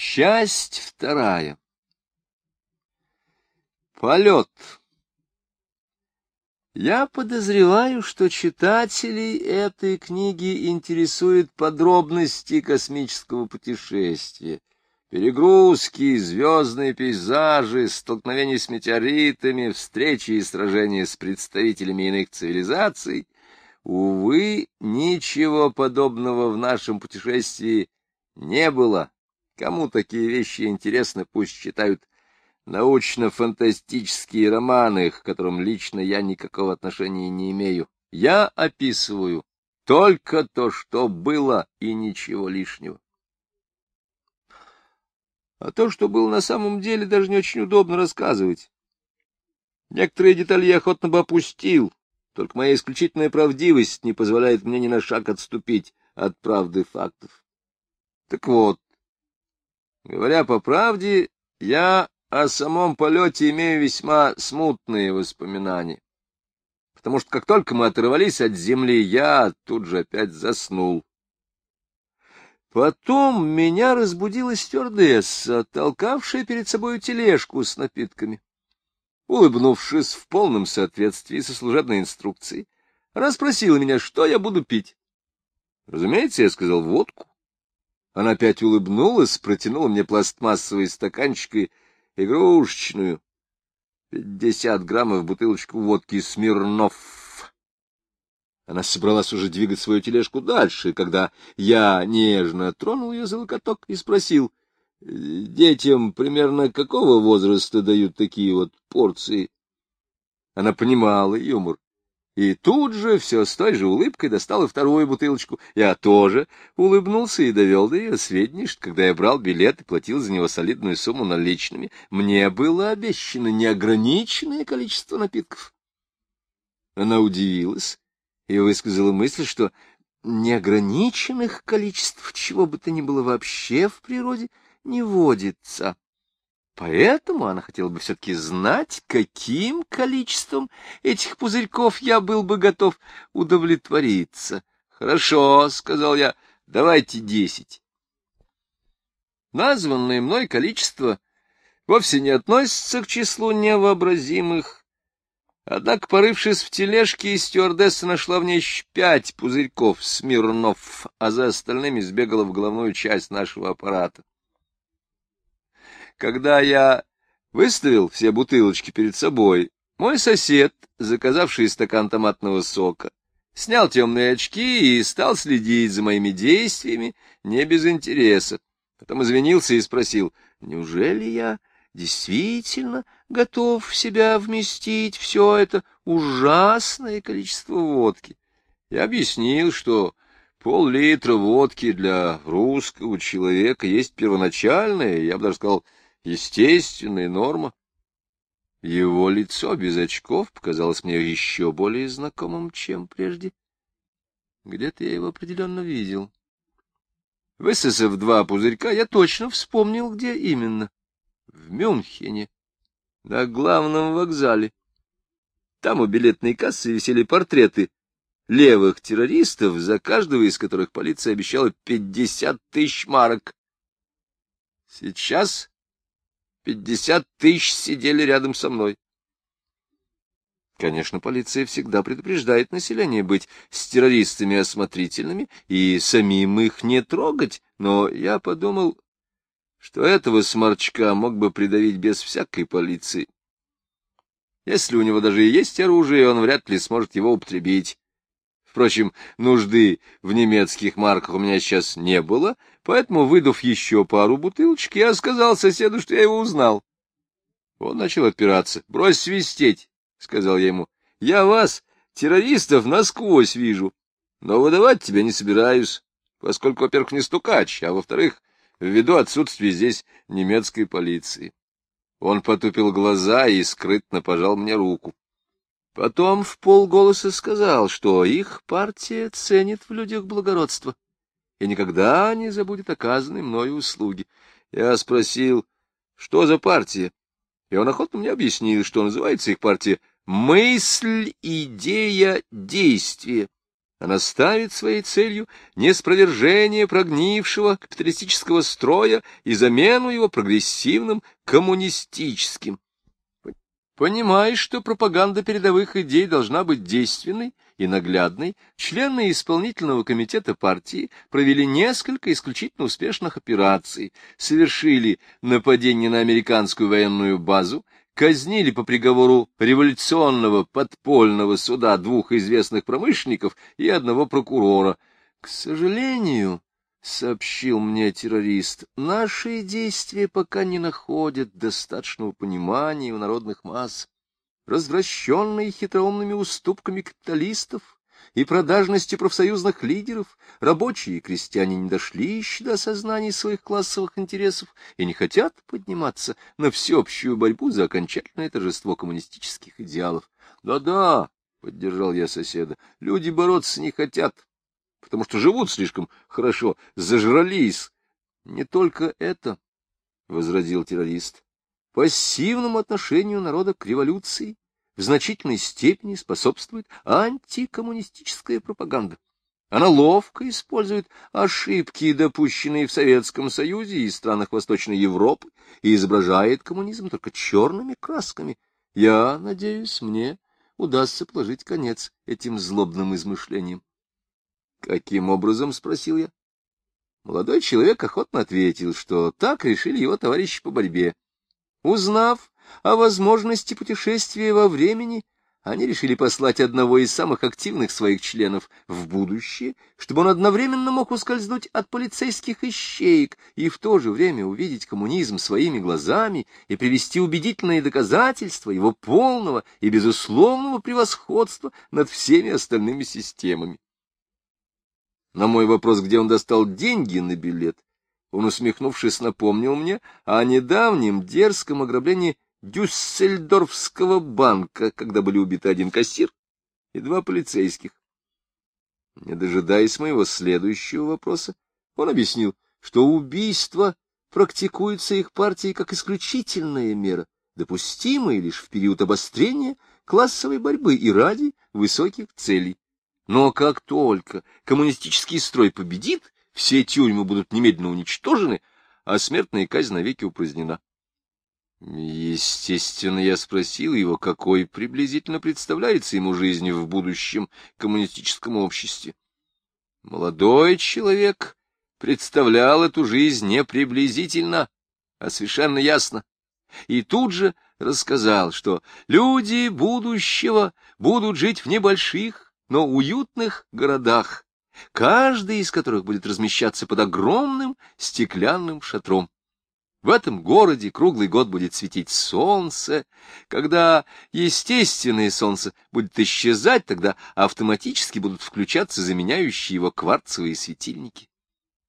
Часть вторая. Полет. Я подозреваю, что читателей этой книги интересуют подробности космического путешествия. Перегрузки, звездные пейзажи, столкновения с метеоритами, встречи и сражения с представителями иных цивилизаций. Увы, ничего подобного в нашем путешествии не было Кому такие вещи интересны, пусть читают научно-фантастические романы, к которым лично я никакого отношения не имею. Я описываю только то, что было, и ничего лишнего. А то, что было на самом деле, даже не очень удобно рассказывать. Некоторые детали я охотно бы опустил, только моя исключительная правдивость не позволяет мне ни на шаг отступить от правды фактов. Так вот, Говоря по правде, я о самом полете имею весьма смутные воспоминания, потому что как только мы оторвались от земли, я тут же опять заснул. Потом меня разбудила стюардесса, толкавшая перед собой тележку с напитками. Улыбнувшись в полном соответствии со служебной инструкцией, она спросила меня, что я буду пить. Разумеется, я сказал водку. Она опять улыбнулась, протянула мне пластмассовый стаканчик и игрушечную. Пятьдесят граммов бутылочку водки Смирнов. Она собралась уже двигать свою тележку дальше, когда я нежно тронул ее за локоток и спросил, детям примерно какого возраста дают такие вот порции? Она понимала юмор и тут же все с той же улыбкой достала вторую бутылочку. Я тоже улыбнулся и довел до ее сведений, что когда я брал билет и платил за него солидную сумму наличными, мне было обещано неограниченное количество напитков. Она удивилась и высказала мысль, что неограниченных количеств чего бы то ни было вообще в природе не водится. Поэтому она хотела бы все-таки знать, каким количеством этих пузырьков я был бы готов удовлетвориться. — Хорошо, — сказал я, — давайте десять. Названное мной количество вовсе не относится к числу невообразимых. Однако, порывшись в тележке, стюардесса нашла в ней пять пузырьков Смирнов, а за остальными сбегала в головную часть нашего аппарата. Когда я выставил все бутылочки перед собой, мой сосед, заказавший стакан томатного сока, снял темные очки и стал следить за моими действиями не без интереса. Потом извинился и спросил, неужели я действительно готов в себя вместить все это ужасное количество водки? Я объяснил, что пол-литра водки для русского человека есть первоначальная, я бы даже сказал, естественная норма. Его лицо без очков показалось мне еще более знакомым, чем прежде. Где-то я его определенно видел. Высосав два пузырька, я точно вспомнил, где именно. В Мюнхене, на главном вокзале. Там у билетной кассы висели портреты левых террористов, за каждого из которых полиция обещала пятьдесят тысяч марок. Сейчас Пятьдесят тысяч сидели рядом со мной. Конечно, полиция всегда предупреждает население быть с террористами осмотрительными и самим их не трогать, но я подумал, что этого сморчка мог бы придавить без всякой полиции. Если у него даже и есть оружие, он вряд ли сможет его употребить. Впрочем, нужды в немецких марках у меня сейчас не было, поэтому, выдав еще пару бутылочек, я сказал соседу, что я его узнал. Он начал отпираться. — Брось свистеть, — сказал я ему. — Я вас, террористов, насквозь вижу, но выдавать тебя не собираюсь, поскольку, во-первых, не стукач, а во-вторых, ввиду отсутствия здесь немецкой полиции. Он потупил глаза и скрытно пожал мне руку. Потом в полголоса сказал, что их партия ценит в людях благородство и никогда не забудет оказанной мною услуги. Я спросил, что за партия, и он охотно мне объяснил, что называется их партия «Мысль, идея, действие». Она ставит своей целью неспровержение прогнившего капиталистического строя и замену его прогрессивным коммунистическим. Понимаешь, что пропаганда передовых идей должна быть действенной и наглядной, члены исполнительного комитета партии провели несколько исключительно успешных операций, совершили нападение на американскую военную базу, казнили по приговору революционного подпольного суда двух известных промышленников и одного прокурора. К сожалению, — сообщил мне террорист, — наши действия пока не находят достаточного понимания у народных масс. Развращенные хитроумными уступками капиталистов, и продажностью профсоюзных лидеров рабочие и крестьяне не дошли еще до осознания своих классовых интересов и не хотят подниматься на всеобщую борьбу за окончательное торжество коммунистических идеалов. Да-да, — поддержал я соседа, — люди бороться не хотят, потому что живут слишком хорошо, зажрались. Не только это, — возразил террорист, — пассивному отношению народа к революции в значительной степени способствует антикоммунистическая пропаганда. Она ловко использует ошибки, допущенные в Советском Союзе и странах Восточной Европы, и изображает коммунизм только черными красками. Я надеюсь, мне удастся положить конец этим злобным измышлениям. — Каким образом? — спросил я. Молодой человек охотно ответил, что так решили его товарищи по борьбе. Узнав о возможности путешествия во времени, они решили послать одного из самых активных своих членов в будущее, чтобы он одновременно мог ускользнуть от полицейских ищеек и в то же время увидеть коммунизм своими глазами и привести убедительные доказательства его полного и безусловного превосходства над всеми остальными системами. На мой вопрос, где он достал деньги на билет, он, усмехнувшись, напомнил мне о недавнем дерзком ограблении Дюссельдорфского банка, когда были убиты один кассир и два полицейских. Не дожидаясь моего следующего вопроса, он объяснил, что убийство практикуется их партией как исключительная мера, допустимая лишь в период обострения классовой борьбы и ради высоких целей. Но как только коммунистический строй победит, все тюрьмы будут немедленно уничтожены, а смертная казнь навеки упразднена. Естественно, я спросил его, какой приблизительно представляется ему жизнь в будущем коммунистическом обществе. Молодой человек представлял эту жизнь не приблизительно, а совершенно ясно. И тут же рассказал, что люди будущего будут жить в небольших, но уютных городах, каждый из которых будет размещаться под огромным стеклянным шатром. В этом городе круглый год будет светить солнце. Когда естественное солнце будет исчезать, тогда автоматически будут включаться заменяющие его кварцевые светильники.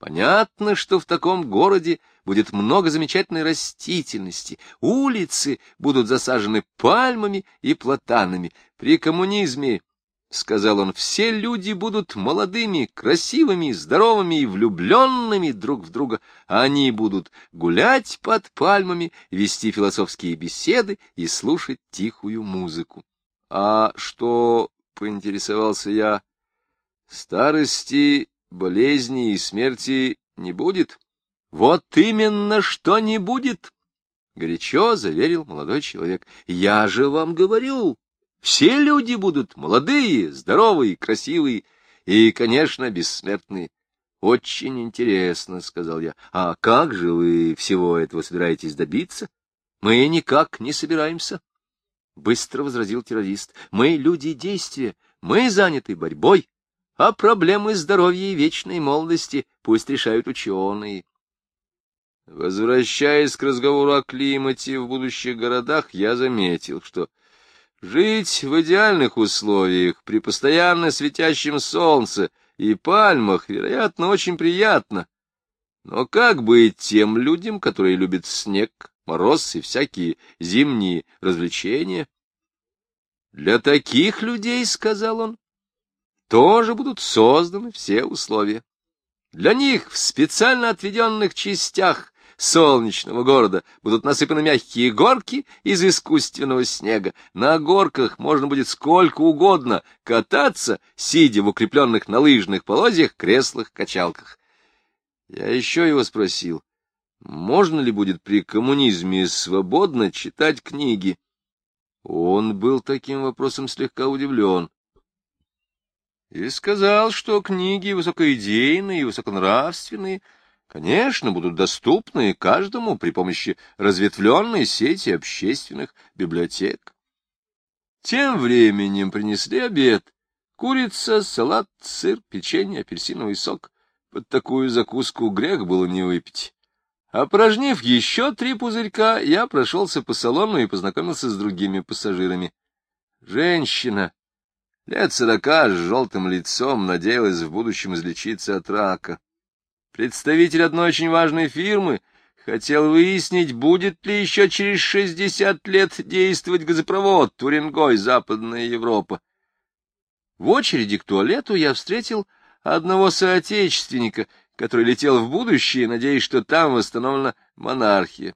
Понятно, что в таком городе будет много замечательной растительности, улицы будут засажены пальмами и платанами. При коммунизме — сказал он, — все люди будут молодыми, красивыми, здоровыми и влюбленными друг в друга. Они будут гулять под пальмами, вести философские беседы и слушать тихую музыку. А что, — поинтересовался я, — старости, болезни и смерти не будет? Вот именно, что не будет! — горячо заверил молодой человек. — Я же вам говорю, все люди будут молодые, здоровые, красивые и, конечно, бессмертные. Очень интересно, — сказал я. А как же вы всего этого собираетесь добиться? Мы никак не собираемся. Быстро возразил террорист. Мы люди действия, мы заняты борьбой, а проблемы здоровья и вечной молодости пусть решают ученые. Возвращаясь к разговору о климате в будущих городах, я заметил, что Жить в идеальных условиях, при постоянно светящем солнце и пальмах, вероятно, очень приятно. Но как быть тем людям, которые любят снег, мороз и всякие зимние развлечения? Для таких людей, — сказал он, — тоже будут созданы все условия. Для них в специально отведенных частях солнечного города будут насыпаны мягкие горки из искусственного снега. На горках можно будет сколько угодно кататься, сидя в укрепленных на лыжных полозьях креслах-качалках. Я еще его спросил, можно ли будет при коммунизме свободно читать книги. Он был таким вопросом слегка удивлен. И сказал, что книги высокоидейные и высоконравственные — конечно, будут доступны каждому при помощи разветвленной сети общественных библиотек. Тем временем принесли обед. Курица, салат, сыр, печенье, апельсиновый сок. Под такую закуску грех было не выпить. Опорожнив еще три пузырька, я прошелся по салону и познакомился с другими пассажирами. Женщина, лет сорока, с желтым лицом, надеялась в будущем излечиться от рака. Представитель одной очень важной фирмы хотел выяснить, будет ли еще через шестьдесят лет действовать газопровод Турингой, Западная Европа. В очереди к туалету я встретил одного соотечественника, который летел в будущее, надеясь, что там восстановлена монархия.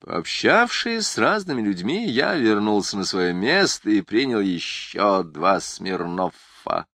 Пообщавшись с разными людьми, я вернулся на свое место и принял еще два Смирнова.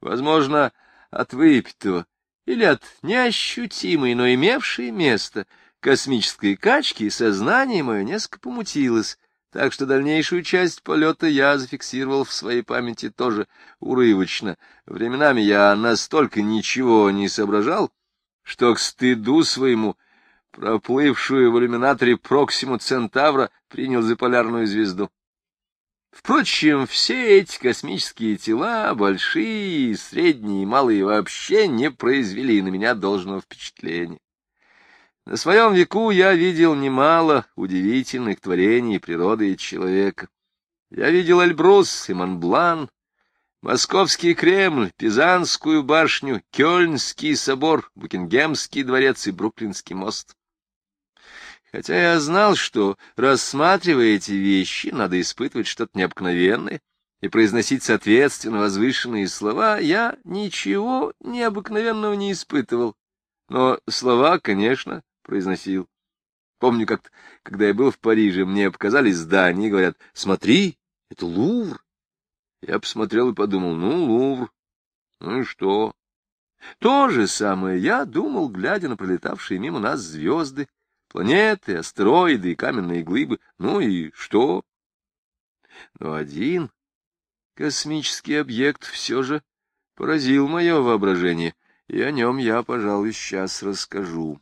Возможно, от выпитого или от неощутимой, но имевшей место космической качки сознание мое несколько помутилось, так что дальнейшую часть полета я зафиксировал в своей памяти тоже урывочно. Временами я настолько ничего не соображал, что к стыду своему проплывшую в иллюминаторе Проксиму Центавра принял за полярную звезду. Впрочем, все эти космические тела, большие, средние и малые, вообще не произвели на меня должного впечатления. На своем веку я видел немало удивительных творений природы и человека. Я видел Эльбрус и Монблан, Московский Кремль, Пизанскую башню, Кёльнский собор, Букингемский дворец и Бруклинский мост. Хотя я знал, что, рассматривая эти вещи, надо испытывать что-то необыкновенное и произносить соответственно возвышенные слова, я ничего необыкновенного не испытывал. Но слова, конечно, произносил. Помню, как когда я был в Париже, мне показали здания и говорят, смотри, это Лувр. Я посмотрел и подумал, ну, Лувр, ну и что? То же самое я думал, глядя на пролетавшие мимо нас звезды, Планеты, астероиды и каменные глыбы. Ну и что? Но один космический объект все же поразил мое воображение, и о нем я, пожалуй, сейчас расскажу.